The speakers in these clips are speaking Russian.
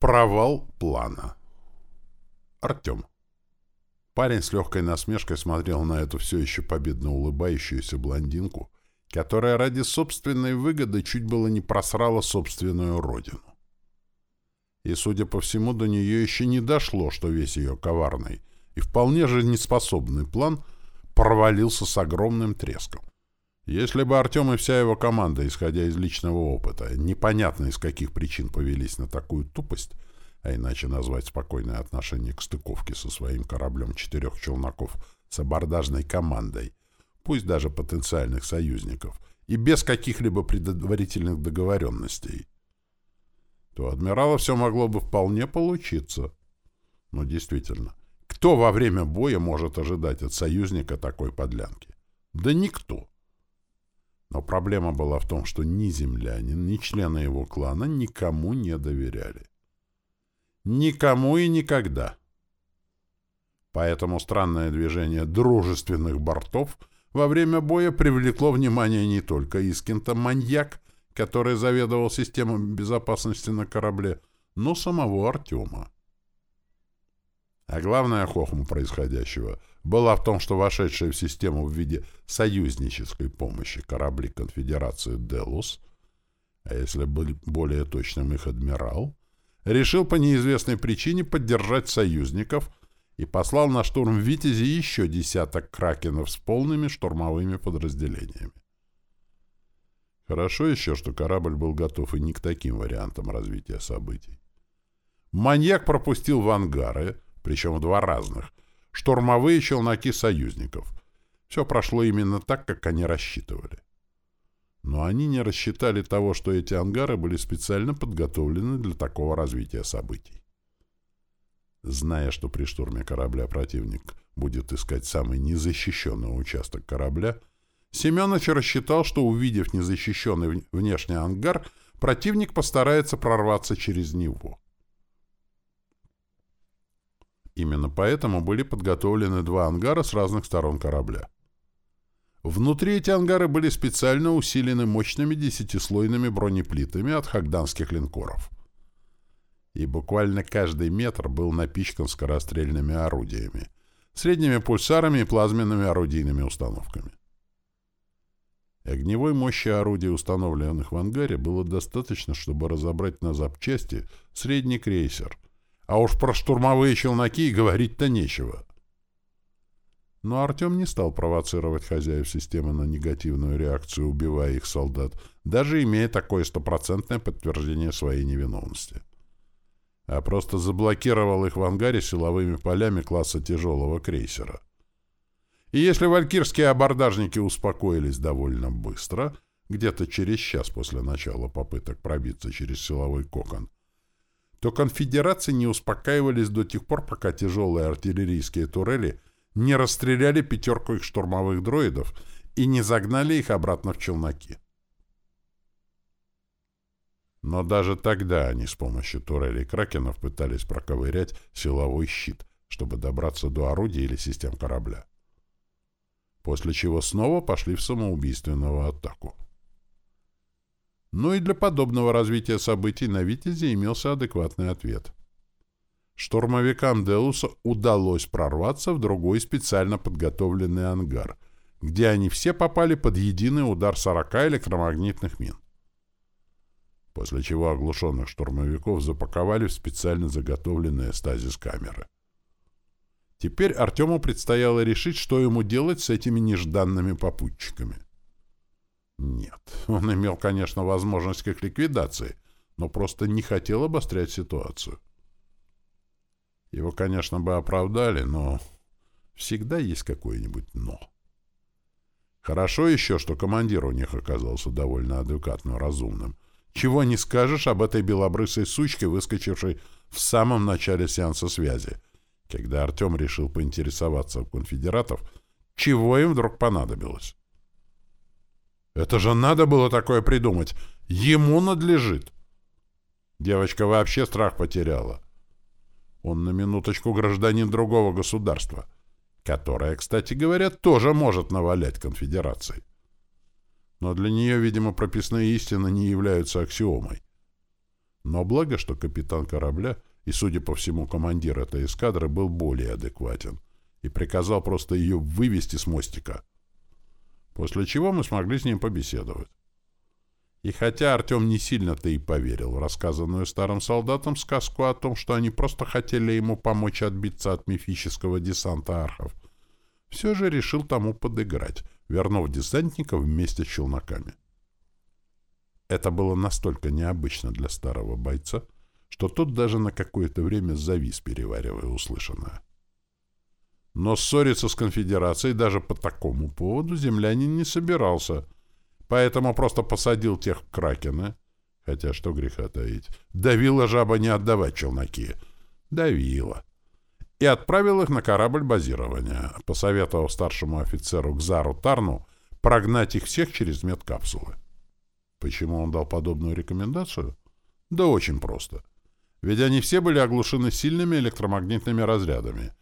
Провал плана. Артем. Парень с легкой насмешкой смотрел на эту все еще победно улыбающуюся блондинку, которая ради собственной выгоды чуть было не просрала собственную родину. И, судя по всему, до нее еще не дошло, что весь ее коварный и вполне же неспособный план провалился с огромным треском. Если бы Артем и вся его команда, исходя из личного опыта, непонятно из каких причин повелись на такую тупость, а иначе назвать спокойное отношение к стыковке со своим кораблем четырех челноков с абордажной командой, пусть даже потенциальных союзников, и без каких-либо предварительных договоренностей, то адмирала все могло бы вполне получиться. Но действительно, кто во время боя может ожидать от союзника такой подлянки? Да никто. Но проблема была в том, что ни землянин, ни члены его клана никому не доверяли. Никому и никогда. Поэтому странное движение дружественных бортов во время боя привлекло внимание не только Искинта маньяк, который заведовал системой безопасности на корабле, но самого Артема. А главная хохма происходящего была в том, что вошедшие в систему в виде союзнической помощи корабли конфедерации «Делус», а если быть более точным их адмирал, решил по неизвестной причине поддержать союзников и послал на штурм «Витязи» еще десяток кракенов с полными штурмовыми подразделениями. Хорошо еще, что корабль был готов и не к таким вариантам развития событий. Маньяк пропустил в ангары — причем в два разных, штурмовые челноки союзников. Все прошло именно так, как они рассчитывали. Но они не рассчитали того, что эти ангары были специально подготовлены для такого развития событий. Зная, что при штурме корабля противник будет искать самый незащищенный участок корабля, Семенович рассчитал, что, увидев незащищенный внешний ангар, противник постарается прорваться через него. Именно поэтому были подготовлены два ангара с разных сторон корабля. Внутри эти ангары были специально усилены мощными десятислойными бронеплитами от хагданских линкоров. И буквально каждый метр был напичкан скорострельными орудиями, средними пульсарами и плазменными орудийными установками. Огневой мощи орудий, установленных в ангаре, было достаточно, чтобы разобрать на запчасти средний крейсер — а уж про штурмовые челноки говорить-то нечего. Но Артем не стал провоцировать хозяев системы на негативную реакцию, убивая их солдат, даже имея такое стопроцентное подтверждение своей невиновности. А просто заблокировал их в ангаре силовыми полями класса тяжелого крейсера. И если валькирские абордажники успокоились довольно быстро, где-то через час после начала попыток пробиться через силовой кокон, то конфедерации не успокаивались до тех пор, пока тяжелые артиллерийские турели не расстреляли пятерку их штурмовых дроидов и не загнали их обратно в челноки. Но даже тогда они с помощью турелей кракенов пытались проковырять силовой щит, чтобы добраться до орудия или систем корабля. После чего снова пошли в самоубийственную атаку. Но и для подобного развития событий на «Витязе» имелся адекватный ответ. Штурмовикам Делуса удалось прорваться в другой специально подготовленный ангар, где они все попали под единый удар 40 электромагнитных мин. После чего оглушенных штурмовиков запаковали в специально заготовленные стазис-камеры. Теперь Артему предстояло решить, что ему делать с этими нежданными попутчиками. Нет, он имел, конечно, возможность к их ликвидации, но просто не хотел обострять ситуацию. Его, конечно, бы оправдали, но всегда есть какое-нибудь «но». Хорошо еще, что командир у них оказался довольно адекватным, разумным. Чего не скажешь об этой белобрысой сучке, выскочившей в самом начале сеанса связи, когда Артем решил поинтересоваться у конфедератов, чего им вдруг понадобилось. Это же надо было такое придумать. Ему надлежит. Девочка вообще страх потеряла. Он на минуточку гражданин другого государства, которое, кстати говоря, тоже может навалять конфедерации. Но для нее, видимо, прописные истины не являются аксиомой. Но благо, что капитан корабля и, судя по всему, командир этой эскадры был более адекватен и приказал просто ее вывести с мостика. После чего мы смогли с ним побеседовать. И хотя Артем не сильно-то и поверил в рассказанную старым солдатам сказку о том, что они просто хотели ему помочь отбиться от мифического десанта архов, все же решил тому подыграть, вернув десантников вместе с челноками. Это было настолько необычно для старого бойца, что тот даже на какое-то время завис, переваривая услышанное. Но ссориться с конфедерацией даже по такому поводу землянин не собирался, поэтому просто посадил тех в кракены, хотя что греха таить, давила жаба не отдавать челноки. Давила. И отправил их на корабль базирования, посоветовав старшему офицеру Гзару Тарну прогнать их всех через медкапсулы. Почему он дал подобную рекомендацию? Да очень просто. Ведь они все были оглушены сильными электромагнитными разрядами.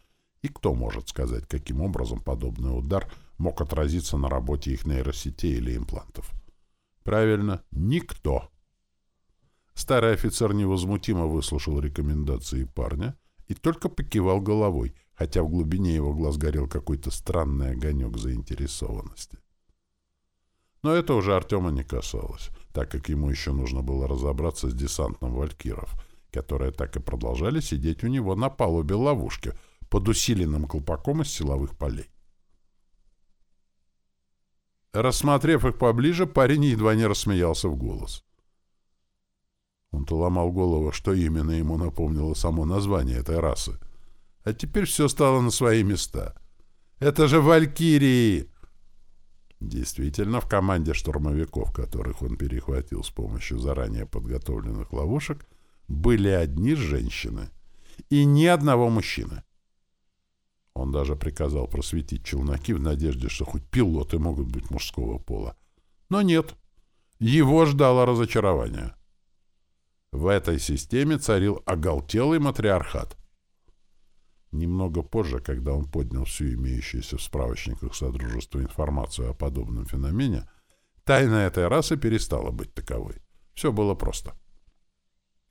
И кто может сказать, каким образом подобный удар мог отразиться на работе их нейросетей или имплантов? Правильно, никто. Старый офицер невозмутимо выслушал рекомендации парня и только покивал головой, хотя в глубине его глаз горел какой-то странный огонек заинтересованности. Но это уже Артема не касалось, так как ему еще нужно было разобраться с десантом валькиров, которые так и продолжали сидеть у него на палубе ловушки под усиленным колпаком из силовых полей. Рассмотрев их поближе, парень едва не рассмеялся в голос. Он-то ломал голову, что именно ему напомнило само название этой расы. А теперь все стало на свои места. «Это же валькирии!» Действительно, в команде штурмовиков, которых он перехватил с помощью заранее подготовленных ловушек, были одни женщины и ни одного мужчины. Он даже приказал просветить челноки в надежде, что хоть пилоты могут быть мужского пола. Но нет. Его ждало разочарование. В этой системе царил оголтелый матриархат. Немного позже, когда он поднял всю имеющуюся в справочниках Содружества информацию о подобном феномене, тайна этой расы перестала быть таковой. Все было просто.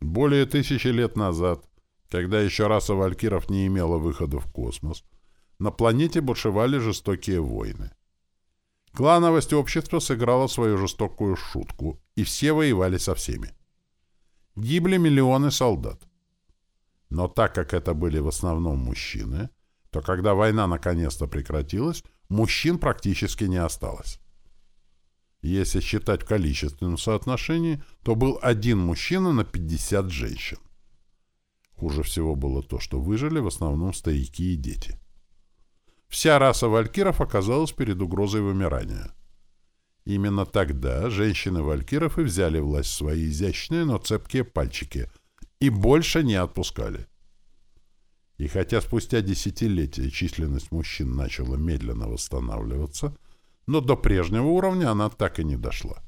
Более тысячи лет назад, когда еще раса валькиров не имела выхода в космос, на планете бушевали жестокие войны. Клановость общества сыграла свою жестокую шутку, и все воевали со всеми. Гибли миллионы солдат. Но так как это были в основном мужчины, то когда война наконец-то прекратилась, мужчин практически не осталось. Если считать в количественном соотношении, то был один мужчина на 50 женщин. Хуже всего было то, что выжили в основном стояки и дети. Вся раса валькиров оказалась перед угрозой вымирания. Именно тогда женщины-валькиров и взяли власть в свои изящные, но цепкие пальчики и больше не отпускали. И хотя спустя десятилетия численность мужчин начала медленно восстанавливаться, но до прежнего уровня она так и не дошла.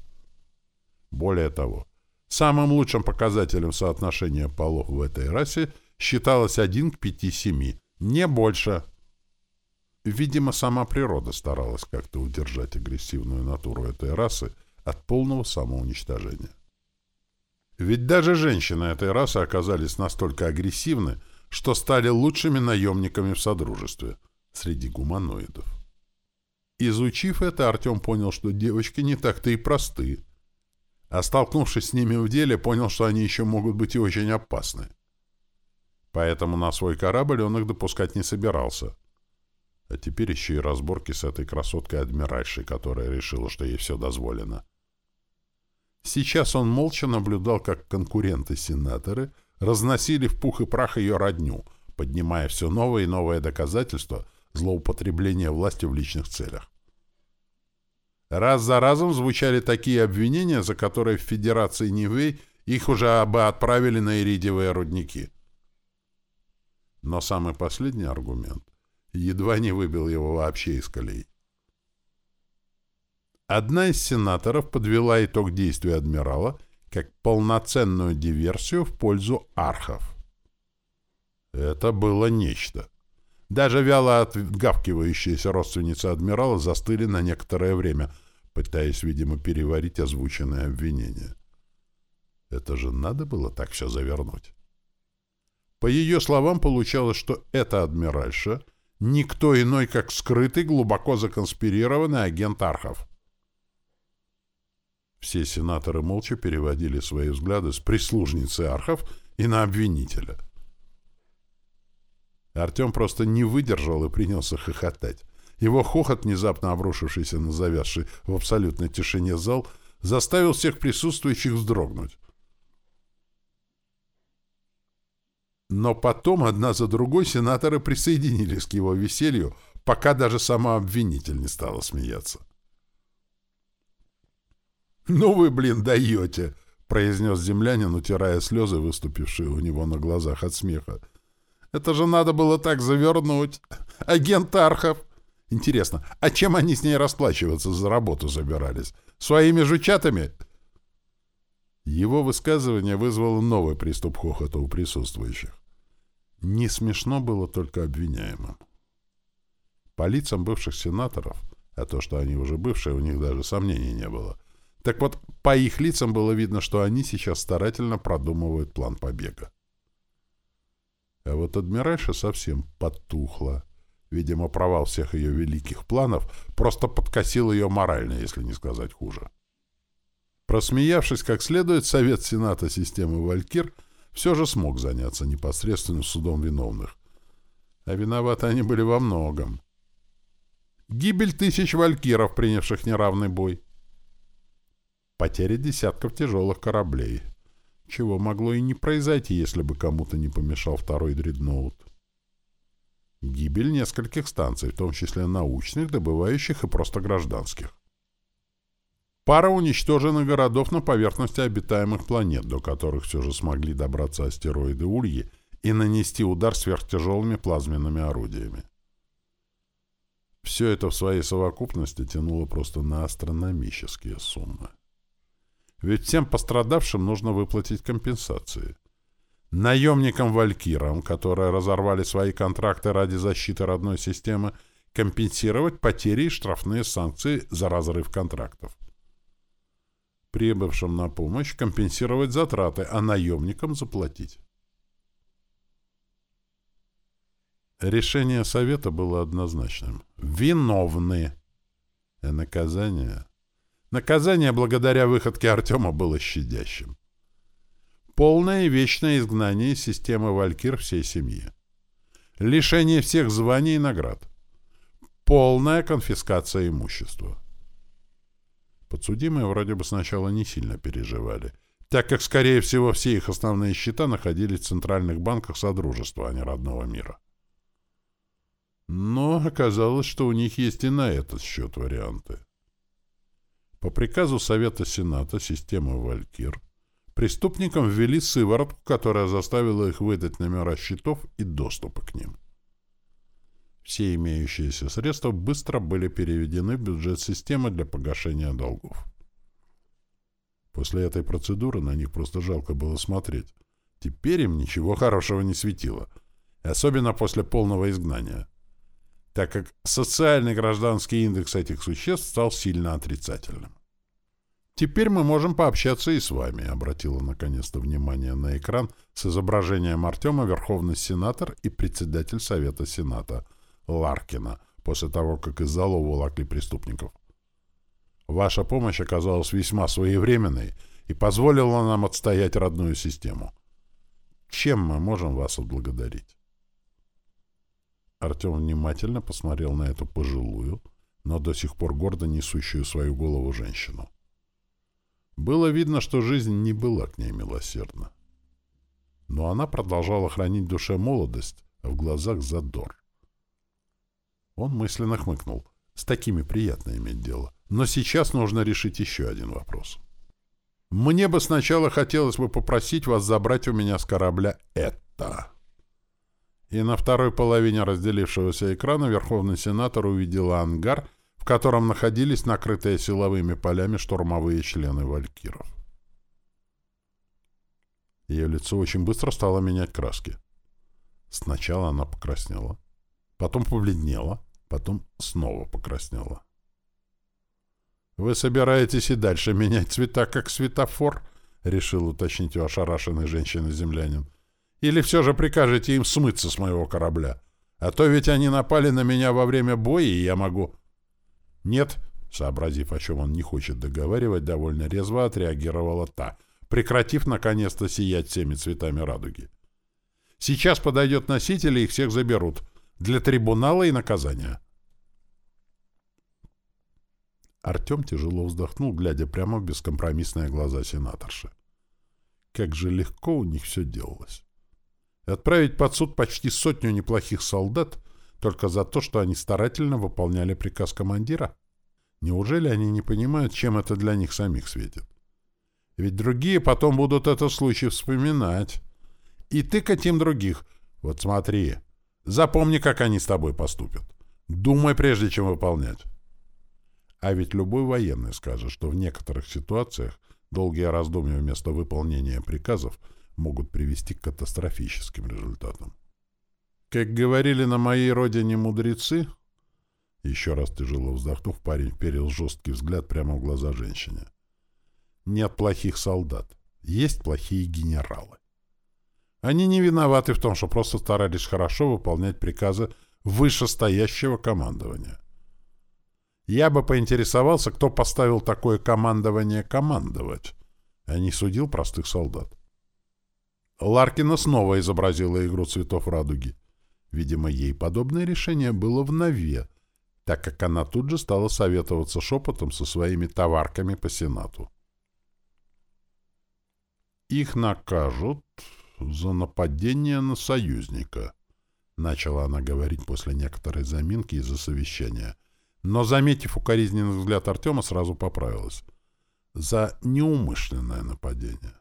Более того, самым лучшим показателем соотношения полов в этой расе считалось 1 к 5-7, не больше – Видимо, сама природа старалась как-то удержать агрессивную натуру этой расы от полного самоуничтожения. Ведь даже женщины этой расы оказались настолько агрессивны, что стали лучшими наемниками в Содружестве среди гуманоидов. Изучив это, Артем понял, что девочки не так-то и просты. А столкнувшись с ними в деле, понял, что они еще могут быть и очень опасны. Поэтому на свой корабль он их допускать не собирался — а теперь еще и разборки с этой красоткой-адмиральшей, которая решила, что ей все дозволено. Сейчас он молча наблюдал, как конкуренты-сенаторы разносили в пух и прах ее родню, поднимая все новые и новые доказательства злоупотребления власти в личных целях. Раз за разом звучали такие обвинения, за которые в Федерации Нивэй их уже бы отправили на иридиевые рудники. Но самый последний аргумент едва не выбил его вообще из колеи. Одна из сенаторов подвела итог действия адмирала как полноценную диверсию в пользу архов. Это было нечто. Даже вяло отгавкивающиеся родственницы адмирала застыли на некоторое время, пытаясь, видимо, переварить озвученное обвинение. Это же надо было так все завернуть. По ее словам, получалось, что эта адмиральша — никто иной, как скрытый, глубоко законспирированный агент Архов. Все сенаторы молча переводили свои взгляды с прислужницы Архов и на обвинителя. Артем просто не выдержал и принялся хохотать. Его хохот, внезапно обрушившийся на завязший в абсолютной тишине зал, заставил всех присутствующих вздрогнуть. Но потом одна за другой сенаторы присоединились к его веселью, пока даже сама обвинитель не стала смеяться. «Ну вы, блин, даете!» — произнес землянин, утирая слезы, выступившие у него на глазах от смеха. «Это же надо было так завернуть! Агент Архов! Интересно, а чем они с ней расплачиваться за работу забирались? Своими жучатами?» Его высказывание вызвало новый приступ хохота у присутствующих. Не смешно было только обвиняемым. По лицам бывших сенаторов, а то, что они уже бывшие, у них даже сомнений не было. Так вот, по их лицам было видно, что они сейчас старательно продумывают план побега. А вот адмиральша совсем потухла. Видимо, провал всех ее великих планов просто подкосил ее морально, если не сказать хуже. Просмеявшись как следует, Совет Сената системы «Валькир» все же смог заняться непосредственным судом виновных. А виноваты они были во многом. Гибель тысяч валькиров, принявших неравный бой. Потеря десятков тяжелых кораблей. Чего могло и не произойти, если бы кому-то не помешал второй дредноут. Гибель нескольких станций, в том числе научных, добывающих и просто гражданских. Пара уничтоженных городов на поверхности обитаемых планет, до которых все же смогли добраться астероиды Ульи и нанести удар сверхтяжелыми плазменными орудиями. Все это в своей совокупности тянуло просто на астрономические суммы. Ведь всем пострадавшим нужно выплатить компенсации. Наемникам-валькирам, которые разорвали свои контракты ради защиты родной системы, компенсировать потери и штрафные санкции за разрыв контрактов прибывшим на помощь компенсировать затраты, а наемникам заплатить. Решение совета было однозначным. Виновны. И наказание... Наказание благодаря выходке Артема было щадящим. Полное и вечное изгнание из системы Валькир всей семьи. Лишение всех званий и наград. Полная конфискация имущества. Подсудимые вроде бы сначала не сильно переживали, так как, скорее всего, все их основные счета находились в центральных банках Содружества, а не родного мира. Но оказалось, что у них есть и на этот счет варианты. По приказу Совета Сената системы «Валькир» преступникам ввели сыворотку, которая заставила их выдать номера счетов и доступы к ним. Все имеющиеся средства быстро были переведены в бюджет системы для погашения долгов. После этой процедуры на них просто жалко было смотреть. Теперь им ничего хорошего не светило, особенно после полного изгнания, так как социальный гражданский индекс этих существ стал сильно отрицательным. «Теперь мы можем пообщаться и с вами», — обратила наконец-то внимание на экран с изображением Артема, Верховный Сенатор и председатель Совета Сената — Ларкина после того, как из зала уволокли преступников. Ваша помощь оказалась весьма своевременной и позволила нам отстоять родную систему. Чем мы можем вас отблагодарить? Артем внимательно посмотрел на эту пожилую, но до сих пор гордо несущую свою голову женщину. Было видно, что жизнь не была к ней милосердна. Но она продолжала хранить в душе молодость, а в глазах задор. Он мысленно хмыкнул. С такими приятно иметь дело. Но сейчас нужно решить еще один вопрос. Мне бы сначала хотелось бы попросить вас забрать у меня с корабля это. И на второй половине разделившегося экрана Верховный Сенатор увидела ангар, в котором находились накрытые силовыми полями штурмовые члены валькиров. Ее лицо очень быстро стало менять краски. Сначала она покраснела, потом побледнела, потом снова покраснела. «Вы собираетесь и дальше менять цвета, как светофор?» — решил уточнить у ошарашенной женщины-землянин. «Или все же прикажете им смыться с моего корабля? А то ведь они напали на меня во время боя, и я могу...» «Нет», — сообразив, о чем он не хочет договаривать, довольно резво отреагировала та, прекратив наконец-то сиять всеми цветами радуги. «Сейчас подойдет носитель, и их всех заберут. Для трибунала и наказания». Артем тяжело вздохнул, глядя прямо в бескомпромиссные глаза сенаторши. Как же легко у них все делалось. Отправить под суд почти сотню неплохих солдат только за то, что они старательно выполняли приказ командира? Неужели они не понимают, чем это для них самих светит? Ведь другие потом будут этот случай вспоминать. И тыкать им других. Вот смотри. Запомни, как они с тобой поступят. Думай, прежде чем выполнять. А ведь любой военный скажет, что в некоторых ситуациях долгие раздумья вместо выполнения приказов могут привести к катастрофическим результатам. Как говорили на моей родине мудрецы, еще раз тяжело вздохнув, парень вперил жесткий взгляд прямо в глаза женщине. Нет плохих солдат, есть плохие генералы. Они не виноваты в том, что просто старались хорошо выполнять приказы вышестоящего командования. Я бы поинтересовался, кто поставил такое командование командовать, а не судил простых солдат. Ларкина снова изобразила игру цветов радуги. Видимо, ей подобное решение было в нове, так как она тут же стала советоваться шепотом со своими товарками по Сенату. «Их накажут за нападение на союзника», — начала она говорить после некоторой заминки из-за совещания — но, заметив укоризненный взгляд Артема, сразу поправилась. За неумышленное нападение.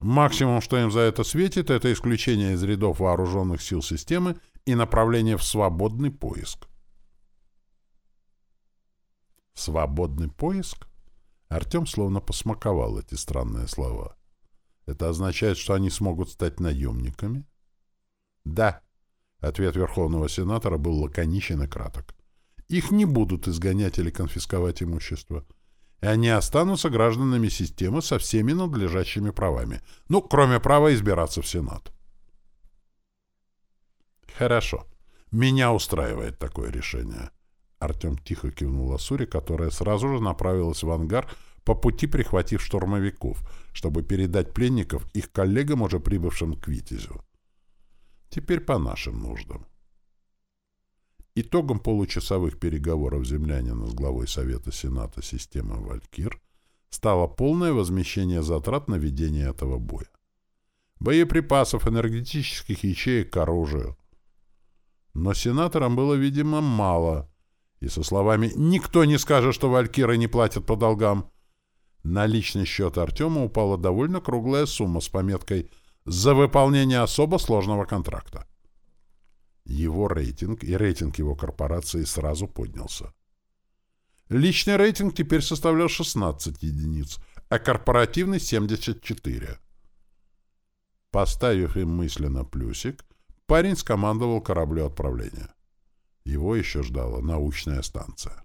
Максимум, что им за это светит, это исключение из рядов вооруженных сил системы и направление в свободный поиск. Свободный поиск? Артем словно посмаковал эти странные слова. Это означает, что они смогут стать наемниками? Да. Ответ Верховного Сенатора был лаконичен и краток. Их не будут изгонять или конфисковать имущество. И они останутся гражданами системы со всеми надлежащими правами. Ну, кроме права избираться в Сенат. Хорошо. Меня устраивает такое решение. Артем тихо кивнул Асуре, которая сразу же направилась в ангар, по пути прихватив штурмовиков, чтобы передать пленников их коллегам, уже прибывшим к Витязю. Теперь по нашим нуждам. Итогом получасовых переговоров землянина с главой Совета Сената системы «Валькир» стало полное возмещение затрат на ведение этого боя. Боеприпасов, энергетических ячеек к оружию. Но сенаторам было, видимо, мало. И со словами «никто не скажет, что валькиры не платят по долгам», на личный счет Артема упала довольно круглая сумма с пометкой за выполнение особо сложного контракта. Его рейтинг и рейтинг его корпорации сразу поднялся. Личный рейтинг теперь составлял 16 единиц, а корпоративный — 74. Поставив им мысленно плюсик, парень скомандовал кораблю отправления. Его еще ждала научная станция.